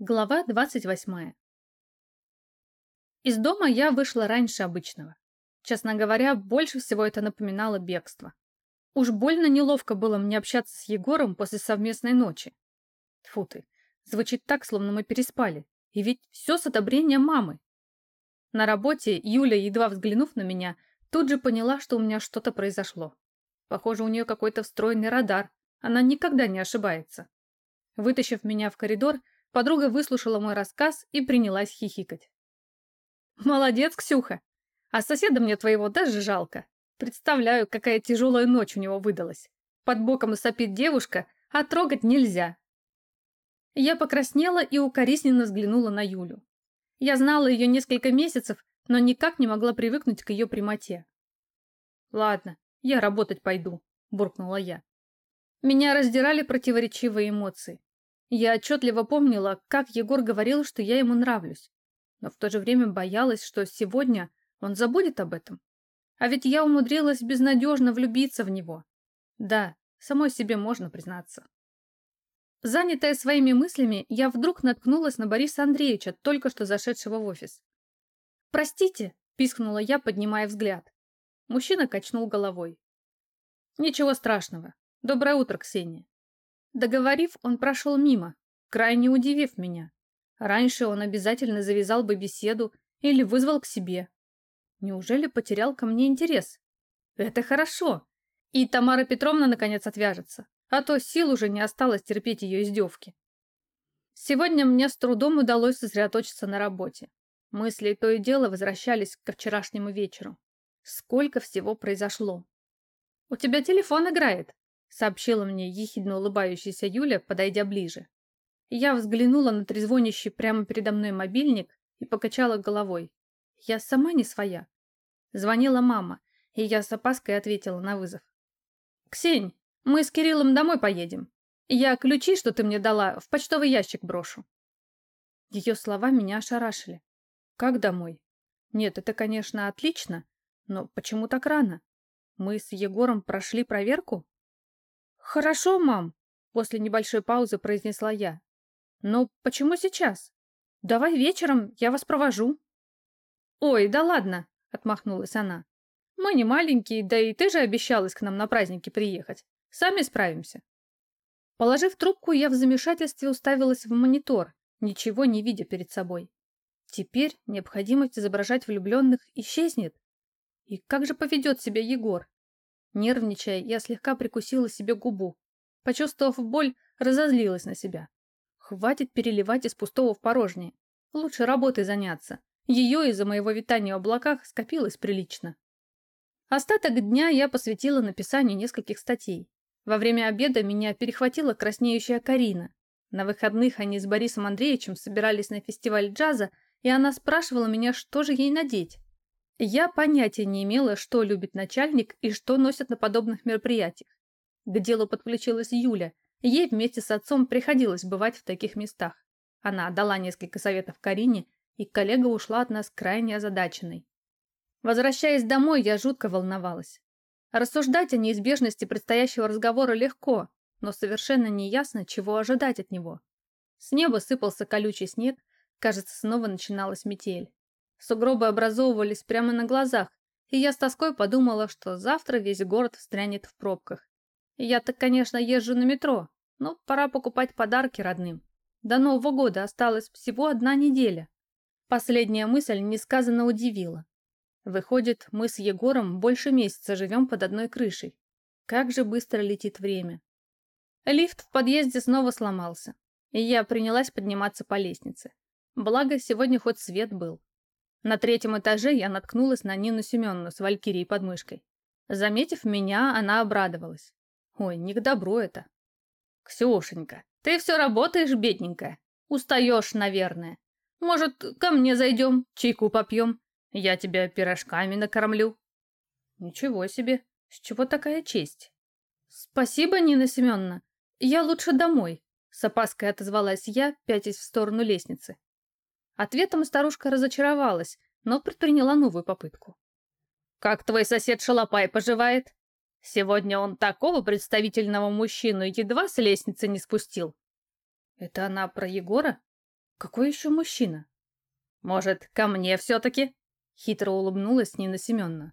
Глава 28. Из дома я вышла раньше обычного. Честно говоря, больше всего это напоминало бегство. Уж больно неловко было мне общаться с Егором после совместной ночи. Тьфу ты, звучит так, словно мы переспали. И ведь все с одобрения мамы. На работе Юля, едва взглянув на меня, тут же поняла, что у меня что-то произошло. Похоже, у нее какой-то встроенный радар. Она никогда не ошибается. Вытащив меня в коридор, Подруга выслушала мой рассказ и принялась хихикать. «Молодец, Ксюха! А соседа мне твоего даже жалко. Представляю, какая тяжелая ночь у него выдалась. Под боком сопит девушка, а трогать нельзя». Я покраснела и укоризненно взглянула на Юлю. Я знала ее несколько месяцев, но никак не могла привыкнуть к ее прямоте. «Ладно, я работать пойду», – буркнула я. Меня раздирали противоречивые эмоции. Я отчетливо помнила, как Егор говорил, что я ему нравлюсь, но в то же время боялась, что сегодня он забудет об этом. А ведь я умудрилась безнадежно влюбиться в него. Да, самой себе можно признаться. Занятая своими мыслями, я вдруг наткнулась на Бориса Андреевича, только что зашедшего в офис. «Простите», – пискнула я, поднимая взгляд. Мужчина качнул головой. «Ничего страшного. Доброе утро, Ксения. Договорив, он прошел мимо, крайне удивив меня. Раньше он обязательно завязал бы беседу или вызвал к себе. Неужели потерял ко мне интерес? Это хорошо. И Тамара Петровна наконец отвяжется, а то сил уже не осталось терпеть ее издевки. Сегодня мне с трудом удалось сосредоточиться на работе. Мысли то и дело возвращались ко вчерашнему вечеру. Сколько всего произошло. «У тебя телефон играет», сообщила мне ехидно улыбающаяся Юля, подойдя ближе. Я взглянула на трезвонящий прямо передо мной мобильник и покачала головой. Я сама не своя. Звонила мама, и я с опаской ответила на вызов. «Ксень, мы с Кириллом домой поедем. Я ключи, что ты мне дала, в почтовый ящик брошу». Ее слова меня ошарашили. «Как домой?» «Нет, это, конечно, отлично, но почему так рано? Мы с Егором прошли проверку?» «Хорошо, мам», — после небольшой паузы произнесла я. «Но почему сейчас? Давай вечером, я вас провожу». «Ой, да ладно», — отмахнулась она. «Мы не маленькие, да и ты же обещалась к нам на праздники приехать. Сами справимся». Положив трубку, я в замешательстве уставилась в монитор, ничего не видя перед собой. Теперь необходимость изображать влюбленных исчезнет. И как же поведет себя Егор? Нервничая, я слегка прикусила себе губу. Почувствовав боль, разозлилась на себя. Хватит переливать из пустого в порожнее. Лучше работой заняться. Ее из-за моего витания в облаках скопилось прилично. Остаток дня я посвятила написанию нескольких статей. Во время обеда меня перехватила краснеющая Карина. На выходных они с Борисом Андреевичем собирались на фестиваль джаза, и она спрашивала меня, что же ей надеть. Я понятия не имела, что любит начальник и что носят на подобных мероприятиях. К делу подключилась Юля. Ей вместе с отцом приходилось бывать в таких местах. Она дала несколько советов Карине, и коллега ушла от нас крайне озадаченной. Возвращаясь домой, я жутко волновалась. Рассуждать о неизбежности предстоящего разговора легко, но совершенно неясно, чего ожидать от него. С неба сыпался колючий снег, кажется, снова начиналась метель. Сугробы образовывались прямо на глазах, и я с тоской подумала, что завтра весь город встрянет в пробках. Я-то, конечно, езжу на метро, но пора покупать подарки родным. До Нового года осталась всего одна неделя. Последняя мысль несказанно удивила. Выходит, мы с Егором больше месяца живем под одной крышей. Как же быстро летит время. Лифт в подъезде снова сломался, и я принялась подниматься по лестнице. Благо, сегодня хоть свет был. На третьем этаже я наткнулась на Нину Семеновну с Валькирией под мышкой. Заметив меня, она обрадовалась. Ой, не к добру это. «Ксюшенька, ты все работаешь, бедненькая. Устаешь, наверное. Может, ко мне зайдем, чайку попьем? Я тебя пирожками накормлю». «Ничего себе! С чего такая честь?» «Спасибо, Нина Семеновна. Я лучше домой», — с опаской отозвалась я, пятясь в сторону лестницы. Ответом старушка разочаровалась, но предприняла новую попытку. «Как твой сосед Шалопай поживает? Сегодня он такого представительного мужчину едва с лестницы не спустил». «Это она про Егора?» Какой еще мужчина? Может, ко мне все-таки? Хитро улыбнулась Нина Семеновна.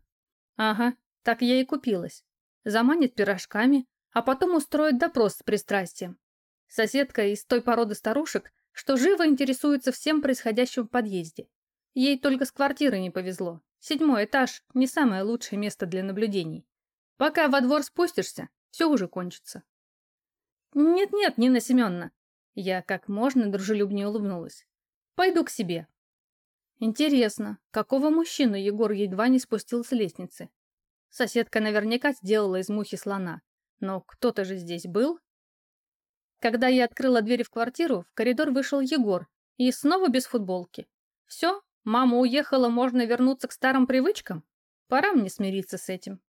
Ага, так я и купилась. Заманит пирожками, а потом устроит допрос с пристрастием. Соседка из той породы старушек, что живо интересуется всем происходящим в подъезде. Ей только с квартиры не повезло. Седьмой этаж – не самое лучшее место для наблюдений. Пока во двор спустишься, все уже кончится. Нет-нет, Нина Семеновна. Я как можно дружелюбнее улыбнулась. Пойду к себе. Интересно, какого мужчину Егор едва не спустил с лестницы? Соседка наверняка сделала из мухи слона. Но кто-то же здесь был? Когда я открыла дверь в квартиру, в коридор вышел Егор. И снова без футболки. Все, мама уехала, можно вернуться к старым привычкам? Пора мне смириться с этим.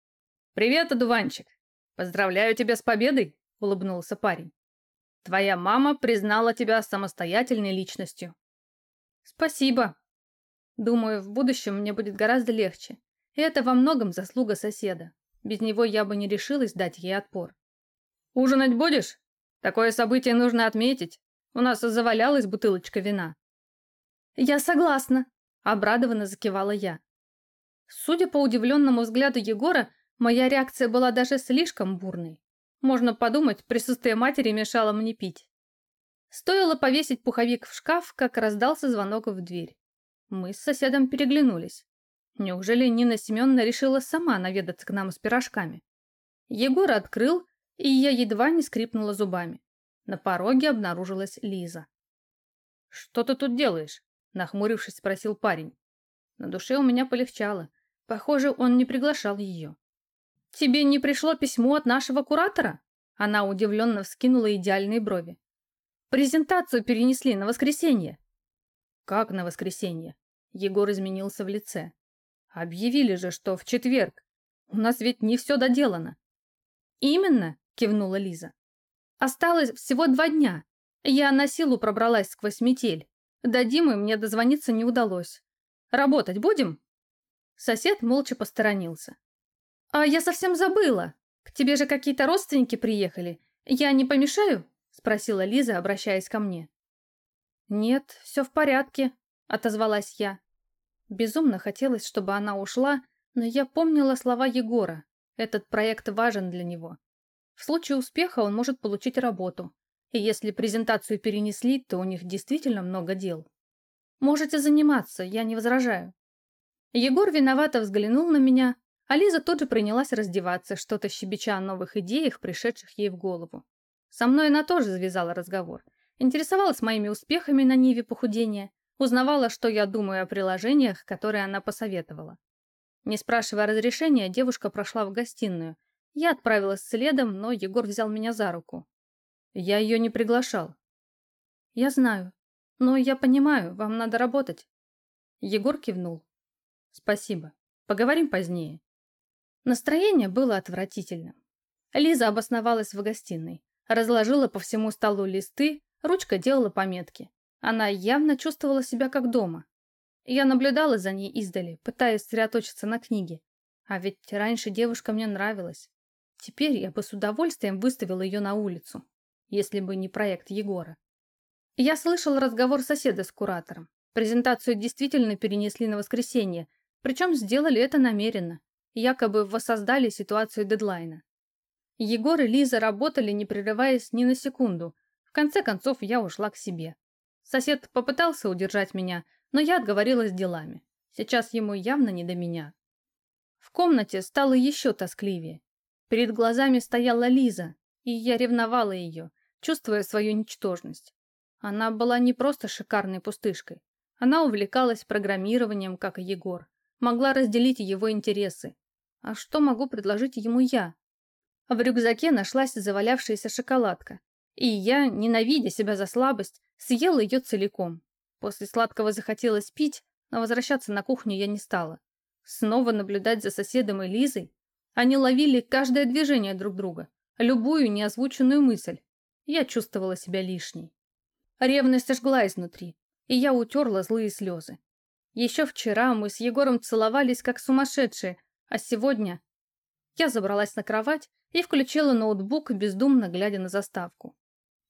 «Привет, одуванчик! Поздравляю тебя с победой!» — улыбнулся парень. «Твоя мама признала тебя самостоятельной личностью». «Спасибо. Думаю, в будущем мне будет гораздо легче. И это во многом заслуга соседа. Без него я бы не решилась дать ей отпор. «Ужинать будешь? Такое событие нужно отметить. У нас завалялась бутылочка вина». «Я согласна», — обрадованно закивала я. Судя по удивленному взгляду Егора, моя реакция была даже слишком бурной. Можно подумать, присутствие матери мешало мне пить. Стоило повесить пуховик в шкаф, как раздался звонок в дверь. Мы с соседом переглянулись. Неужели Нина Семеновна решила сама наведаться к нам с пирожками? Егор открыл, и я едва не скрипнула зубами. На пороге обнаружилась Лиза. «Что ты тут делаешь?» – нахмурившись, спросил парень. На душе у меня полегчало. Похоже, он не приглашал ее. «Тебе не пришло письмо от нашего куратора?» Она удивленно вскинула идеальные брови. «Презентацию перенесли на воскресенье». «Как на воскресенье?» Егор изменился в лице. Объявили же, что в четверг. У нас ведь не все доделано. Именно, кивнула Лиза. Осталось всего два дня. Я на силу пробралась сквозь метель. До Димы мне дозвониться не удалось. Работать будем? Сосед молча посторонился. А я совсем забыла. К тебе же какие-то родственники приехали. Я не помешаю? Спросила Лиза, обращаясь ко мне. Нет, все в порядке, отозвалась я. Безумно хотелось, чтобы она ушла, но я помнила слова Егора. Этот проект важен для него. В случае успеха он может получить работу. И если презентацию перенесли, то у них действительно много дел. Можете заниматься, я не возражаю. Егор виновато взглянул на меня, а Лиза тут же принялась раздеваться, что-то щебеча о новых идеях, пришедших ей в голову. Со мной она тоже завязала разговор. Интересовалась моими успехами на Ниве похудения, Узнавала, что я думаю о приложениях, которые она посоветовала. Не спрашивая разрешения, девушка прошла в гостиную. Я отправилась следом, но Егор взял меня за руку. Я ее не приглашал. Я знаю. Но я понимаю, вам надо работать. Егор кивнул. Спасибо. Поговорим позднее. Настроение было отвратительным. Лиза обосновалась в гостиной. Разложила по всему столу листы, ручка делала пометки. Она явно чувствовала себя как дома. Я наблюдала за ней издали, пытаясь сосредоточиться на книге. А ведь раньше девушка мне нравилась. Теперь я бы с удовольствием выставила ее на улицу, если бы не проект Егора. Я слышал разговор соседа с куратором. Презентацию действительно перенесли на воскресенье, причем сделали это намеренно. Якобы воссоздали ситуацию дедлайна. Егор и Лиза работали, не прерываясь ни на секунду. В конце концов, я ушла к себе. Сосед попытался удержать меня, но я отговорилась делами. Сейчас ему явно не до меня. В комнате стало еще тоскливее. Перед глазами стояла Лиза, и я ревновала ее, чувствуя свою ничтожность. Она была не просто шикарной пустышкой. Она увлекалась программированием, как и Егор. Могла разделить его интересы. А что могу предложить ему я? В рюкзаке нашлась завалявшаяся шоколадка. И я, ненавидя себя за слабость, Съела ее целиком. После сладкого захотелось пить, но возвращаться на кухню я не стала. Снова наблюдать за соседом и Лизой. Они ловили каждое движение друг друга, любую неозвученную мысль. Я чувствовала себя лишней. Ревность ожгла изнутри, и я утерла злые слезы. Еще вчера мы с Егором целовались как сумасшедшие, а сегодня... Я забралась на кровать и включила ноутбук, бездумно глядя на заставку.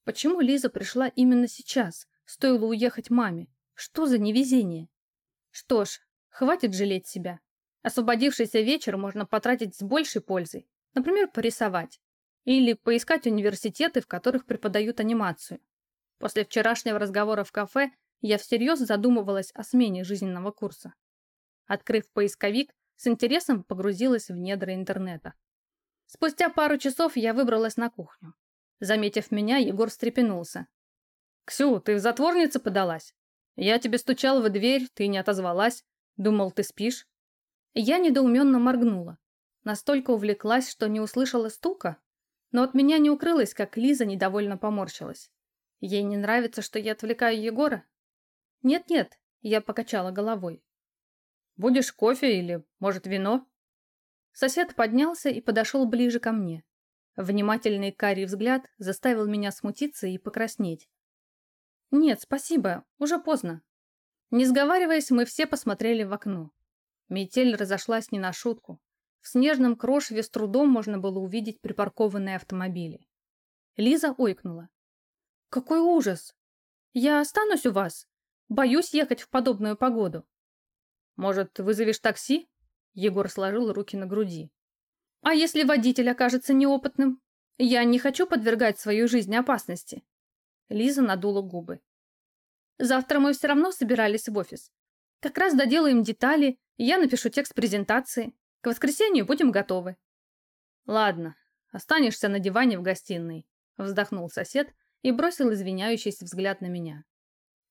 Почему Лиза пришла именно сейчас, стоило уехать маме. Что за невезение? Что ж, хватит жалеть себя. Освободившийся вечер можно потратить с большей пользой. Например, порисовать. Или поискать университеты, в которых преподают анимацию. После вчерашнего разговора в кафе я всерьез задумывалась о смене жизненного курса. Открыв поисковик, с интересом погрузилась в недра интернета. Спустя пару часов я выбралась на кухню. Заметив меня, Егор встрепенулся. «Ксю, ты в затворнице подалась? Я тебе стучал в дверь, ты не отозвалась. Думал, ты спишь?» Я недоуменно моргнула. Настолько увлеклась, что не услышала стука. Но от меня не укрылось, как Лиза недовольно поморщилась. Ей не нравится, что я отвлекаю Егора? Нет-нет, я покачала головой. Будешь кофе или, может, вино? Сосед поднялся и подошел ближе ко мне. Внимательный карий взгляд заставил меня смутиться и покраснеть. «Нет, спасибо, уже поздно». Не сговариваясь, мы все посмотрели в окно. Метель разошлась не на шутку. В снежном крошеве с трудом можно было увидеть припаркованные автомобили. Лиза ойкнула. «Какой ужас! Я останусь у вас. Боюсь ехать в подобную погоду». «Может, вызовешь такси?» Егор сложил руки на груди. «А если водитель окажется неопытным? Я не хочу подвергать свою жизнь опасности». Лиза надула губы. «Завтра мы все равно собирались в офис. Как раз доделаем детали, я напишу текст презентации. К воскресенью будем готовы». «Ладно, останешься на диване в гостиной», вздохнул сосед и бросил извиняющийся взгляд на меня.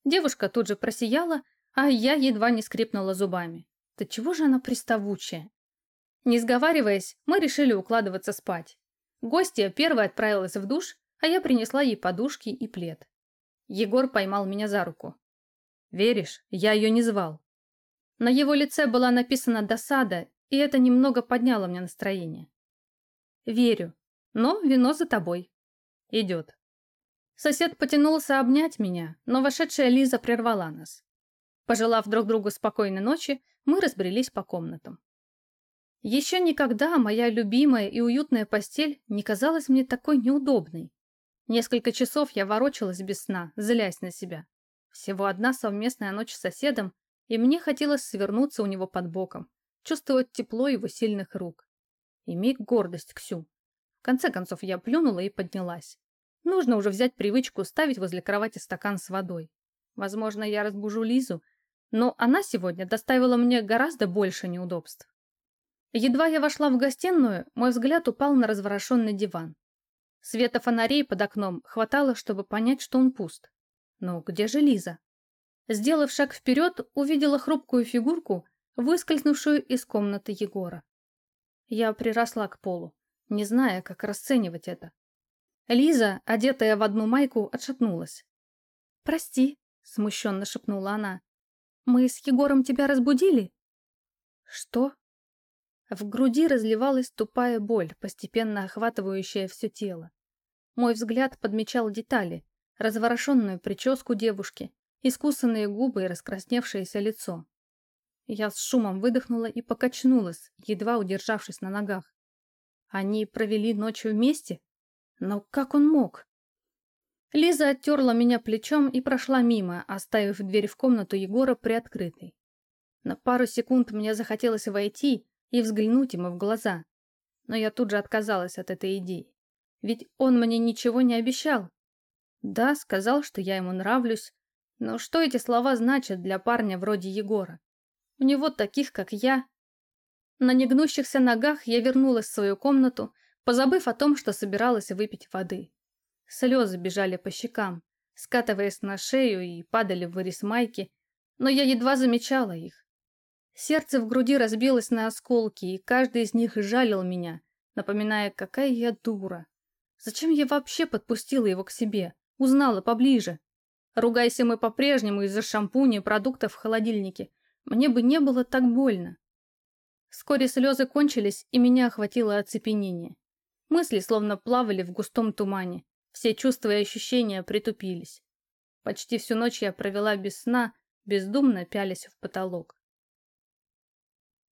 Девушка тут же просияла, а я едва не скрипнула зубами. Да чего же она приставучая? Не сговариваясь, мы решили укладываться спать. Гостья первая отправилась в душ, а я принесла ей подушки и плед. Егор поймал меня за руку. «Веришь, я ее не звал». На его лице была написана досада, и это немного подняло мне настроение. «Верю, но вино за тобой». «Идет». Сосед потянулся обнять меня, но вошедшая Лиза прервала нас. Пожелав друг другу спокойной ночи, мы разбрелись по комнатам. Еще никогда моя любимая и уютная постель не казалась мне такой неудобной. Несколько часов я ворочалась без сна, злясь на себя. Всего одна совместная ночь с соседом, и мне хотелось свернуться у него под боком, чувствовать тепло его сильных рук. Иметь гордость, Ксю. В конце концов я плюнула и поднялась. Нужно уже взять привычку ставить возле кровати стакан с водой. Возможно, я разбужу Лизу, но она сегодня доставила мне гораздо больше неудобств. Едва я вошла в гостиную, мой взгляд упал на разворошенный диван. Света фонарей под окном хватало, чтобы понять, что он пуст. Но где же Лиза? Сделав шаг вперед, увидела хрупкую фигурку, выскользнувшую из комнаты Егора. Я приросла к полу, не зная, как расценивать это. Лиза, одетая в одну майку, отшатнулась. «Прости», — смущенно шепнула она. Мы с Егором тебя разбудили?» «Что?» В груди разливалась тупая боль, постепенно охватывающая все тело. Мой взгляд подмечал детали, разворошенную прическу девушки, искусанные губы и раскрасневшееся лицо. Я с шумом выдохнула и покачнулась, едва удержавшись на ногах. Они провели ночь вместе? Но как он мог? Лиза оттерла меня плечом и прошла мимо, оставив дверь в комнату Егора приоткрытой. На пару секунд мне захотелось войти и взглянуть ему в глаза, но я тут же отказалась от этой идеи. Ведь он мне ничего не обещал. Да, сказал, что я ему нравлюсь, но что эти слова значат для парня вроде Егора? У него таких, как я. На негнущихся ногах я вернулась в свою комнату, позабыв о том, что собиралась выпить воды. Слезы бежали по щекам, скатываясь на шею и падали в вырез майки, но я едва замечала их. Сердце в груди разбилось на осколки, и каждый из них жалил меня, напоминая, какая я дура. Зачем я вообще подпустила его к себе, узнала поближе? Ругайся мы по-прежнему из-за шампуня и продуктов в холодильнике, мне бы не было так больно. Вскоре слезы кончились, и меня охватило оцепенение. Мысли словно плавали в густом тумане. Все чувства и ощущения притупились. Почти всю ночь я провела без сна, бездумно пялясь в потолок.